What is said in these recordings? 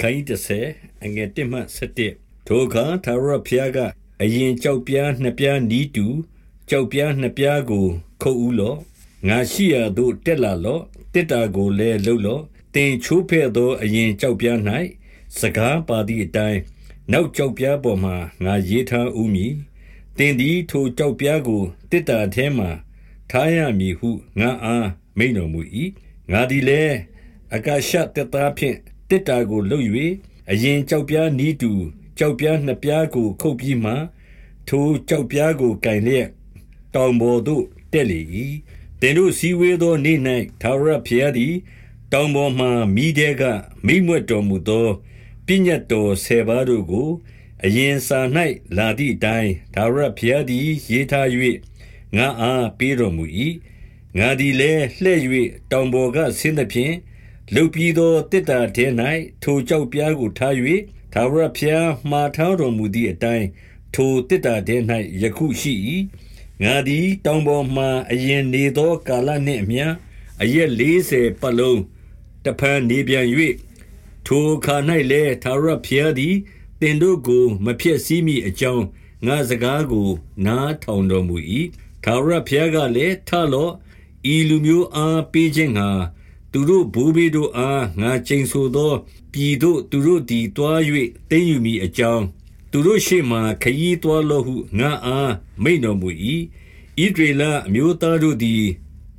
ခိုင်း30အငယ်1မှ7ထိုအခါသာရဖျားကအရင်ကြောက်ပြားနှစ်ပြားနီးတူကြောက်ပြားနှစ်ပြားကိုခုတ်ဦးလော့ငါရှိရာသို့တက်လာလော့တစ်တာကိုလည်းလှုပ်လော့တင်ချိုးဖဲ့သောအရင်ကြောက်ပြား၌စကားပါသည့်အတိုင်းနောက်ကြောက်ပြားပေါ်မှာငါရေးထားဦးမည်တင်သည်ထိုကြောက်ပြားကိုတစ်တာထဲမှထားရမည်ဟုငါအားမိန်တော်မူ၏ငါသည်လည်းအကရှတက်သားဖြင့် တစ်တာကိုလှုပ်၍အရင်ကြောက်ပြားနီးတူကြောက်ပြားနှစ်ပြားကို ခုတ်ပြီးမှထိုကြောက်ပြားကိုကင်လျက်တောင်ပေါ်သို့တက်လေ၏တင်တို့စည်းဝေးသောနေ့၌သာရဖျားသည်တောင်ပေါ်မှမိတဲ့ကမိမွတ်တော်မူသောပညတ်တော်ဆယ်ပါးတို့ကို အရင်စာ၌လာသည့်အတိုင်းသာရဖျားသည် ရေးထား၍ငါအားပေးတော်မူ၏ငါသည်လည်းလှဲ့၍တောင်ပေါ်ကဆင်းသဖြင့် လုတ်ပြီးသောတစ်တာထဲ၌ထိုကြောက်ပြားကိုထား၍သာဝရဖျားမှားထားတော်မူသည့်အတိုင်းထိုတစ်တာထဲ၌ယခုရှိ၏ငါသည်တောင်ပေါ်မှအရင်နေသောကာလနှင့်အမျှအရက်40ပတ်လုံးတဖန်နေပြန်၍ထိုခါ၌လည်းသာရဖျားသည်တင်တို့ကိုမဖြစ်စည်းမိအကြောင်းငါစကားကိုနားထောင်တော်မူ၏သာရဖျားကလည်းထလော့ဤလူမျိုးအားပေးခြင်းငှာ သူတို့ဘိုးဘေးတို့အား ငါချိန်ဆိုသောပြည်သို့ သူတို့သည်တွား၍တင်းယူမိအကြောင်း သူတို့ရှေ့မှခရီးတွားလောဟု ငါအား မိန်တော်မူ၏ဣဒရေလအမျိုးသားတို့သည်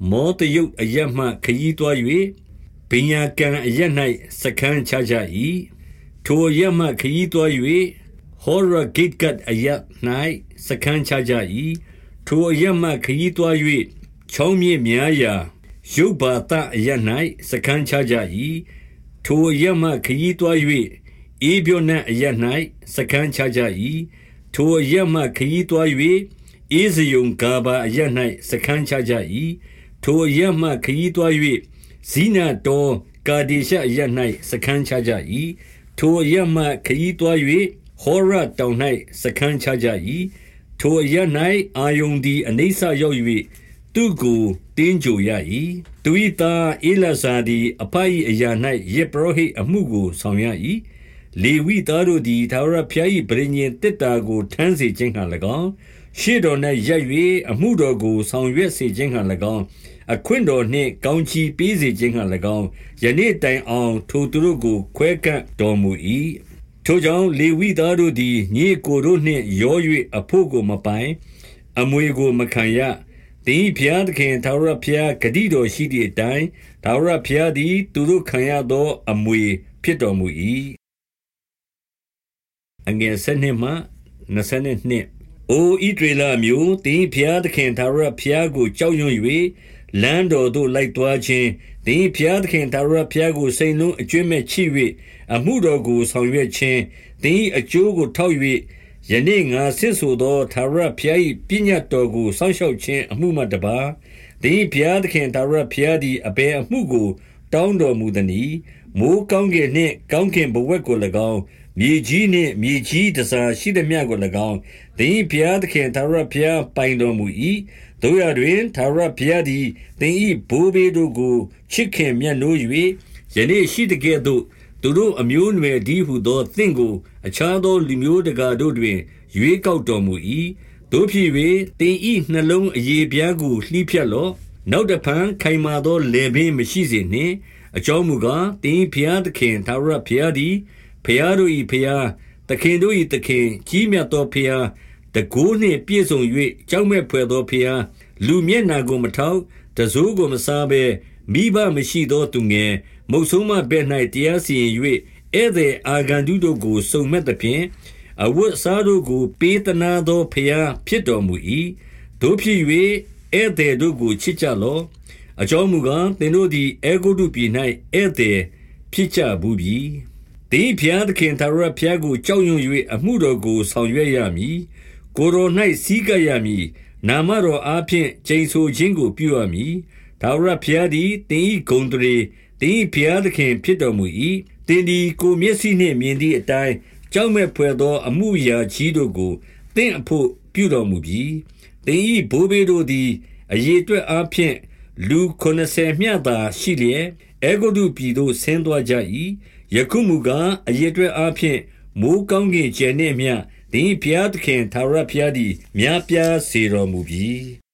မောတယုတ်အရမှ ခရီးတွား၍ဗိညာကံအရ၌စခန်းချကြ၏ထိုအရမှ ခရီးတွား၍ဟောရဂိတ်ကတ်အရ၌စခန်းချကြ၏ထိုအရမှ ခရီးတွား၍ချောင်းမြေများရာ ရုပ်ဘာသအရ၌စခန်းချကြ၏ထိုအရမှခရီးတွား၍အေးပြောနံအရ၌စခန်းချကြ၏ထိုအရမှခရီးတွား၍အေးစယုံကာဘာအရ၌စခန်းချကြ၏ထိုအရမှခရီးတွား၍ဇိနတော်ကာဒေရှအရ၌စခန်းချကြ၏ထိုအရမှခရီးတွား၍ဟောရတောင်၌စခန်းချကြ၏ထိုအရ၌အာယုန်သည်အနေဆရောက်၍ သူကိုတင်းကြိုရ၏သူ၏သားအေလဇာသည်အဖ၏အရာ၌ယေပရောဟိတ်အမှုကိုဆောင်ရ၏လေဝိသားတို့သည်သာရဖျား၏ဗြိညင်တစ်တာကိုထမ်းစေခြင်းဟံ၎င်းရှေ့တော်၌ရပ်၍အမှုတော်ကိုဆောင်ရွက်စေခြင်းဟံ၎င်းအခွင့်တော်နှင့်ကောင်းချီးပေးစေခြင်းဟံ၎င်းယနေ့တိုင်အောင် ထိုသူတို့ကိုခွဲကပ်တော်မူ၏ထိုကြောင့်လေဝိသားတို့သည်ညီကိုတို့နှင့်ရော၍အဖို့ကိုမပိုင် အမွေကိုမခံရ သင်၏ဘုရားသခင်ထာဝရဘုရားဂတိတော်ရှိသည့်အတိုင်းထာဝရဘုရားသည် သူတို့ခံရသော အမွေဖြစ်တော်မူ၏အငယ်7မှ22အိုဣဒရေလမျိုးသင်ဘုရားသခင်ထာဝရဘုရားကိုကြောက်ရွံ့၍လမ်းတော်သို့လိုက်သွားခြင်းသင်ဘုရားသခင်ထာဝရဘုရားကိုစိတ်နှလုံးအကျွင့်မဲ့ချစ်၍အမှုတော်ကိုဆောင်ရွက်ခြင်းသင်အကျိုးကိုထောက်၍ ယနေ့ငါဆစ်ဆိုသောသာရဖျား၏ပညတ်တော်ကိုစောင့်ရှောက်ခြင်းအမှုမှတပါသင်ဘုရားသခင်သာရဖျားသည်အဘယ်အမှုကို တောင်းတော်မူသနည်းမိုးကောင်းကင်နှင့်ကောင်းကင်ဘဝက်ကို၎င်းမြေကြီးနှင့်မြေကြီးတစားရှိသည်မြတ်ကို၎င်းသင်ဘုရားသခင်သာရဖျားပိုင်တော်မူ၏တို့ရတွင်သာရဘုရားသည်သင်၏ဘိုးဘေးတို့ကိုချစ်ခင်မြတ်နိုး၍ယနေ့ရှိတဲ့ကဲ့သို့ သူတို့အမျိုးအနွယ်ဒီဟုသောသင်ကို အခြားသောလူမျိုးတကာတို့တွင် ရွေးကောက်တော်မူ၏တို့ဖြစ်၍သင်ဤနှလုံးအယေပြားကိုလှီးဖြတ်လော့နောက်တဖန်ခိုင်မာသောလေပင်မရှိစေနှင့်အကြောင်းမူကားသင်ဖျားသခင်သာရဖျားသည်ဖျားတို့၏ဖျားသခင်တို့၏သခင်ကြီးမြတ်သောဖျားတကိုးနှင့်ပြည့်စုံ၍ကြောက်မဲ့ဖွယ်သောဖျားလူမျက်နာကိုမထောက်တစိုးကိုမစားဘဲ မိဘမရှိသောသူငယ်မုတ်ဆုံးမဘဲ့၌တရားစီရင်၍ဧည့်သည်အာဂန္တုတို့ကိုစုံမဲ့သဖြင့်အဝတ်အစားတို့ကို ပေးသနာသောဖျားဖြစ်တော်မူ၏တို့ဖြစ်၍ဧည့်သည်တို့ကိုချစ်ကြလော့အကြောင်းမူကားသင်တို့သည်အေဂုတုပြည်၌ဧည့်သည်ဖြစ်ကြဘူးပြီတင်းဖျားသခင်သာရဖျားကိုကြောက်ရွံ့၍အမှုတော်ကိုဆောင်ရွက်ရမည်ကိုယ်တော်၌စီးကပ်ရမည်နာမတော်အားဖြင့်ကျိန်ဆိုခြင်းကိုပြုရမည် သာရဖျားသည်တင်းဤဂုံတရေတင်းဤဖျားသခင်ဖြစ်တော်မူ၏တင်းဒီကိုမျက်စိနှင့်မြင်သည့်အတိုင်းကြောက်မဲ့ဖွယ်သောအမှုရာကြီးတို့ကိုတင့်အဖို့ပြုတော်မူပြီးတင်ဤဘိုးဘေးတို့သည်အရေးအတွက်အားဖြင့်လူ90မျှသာရှိလျက်အဲဂုတ္တုပြည်သို့ဆင်းသွားကြ၏ယခုမူကားအရေအတွက်အားဖြင့်မိုးကောင်းကင်ကျယ်နှင့်အမျှသင်၏ဘုရားသခင်ထာဝရဘုရားသည်များပြားစေတော်မူပြီ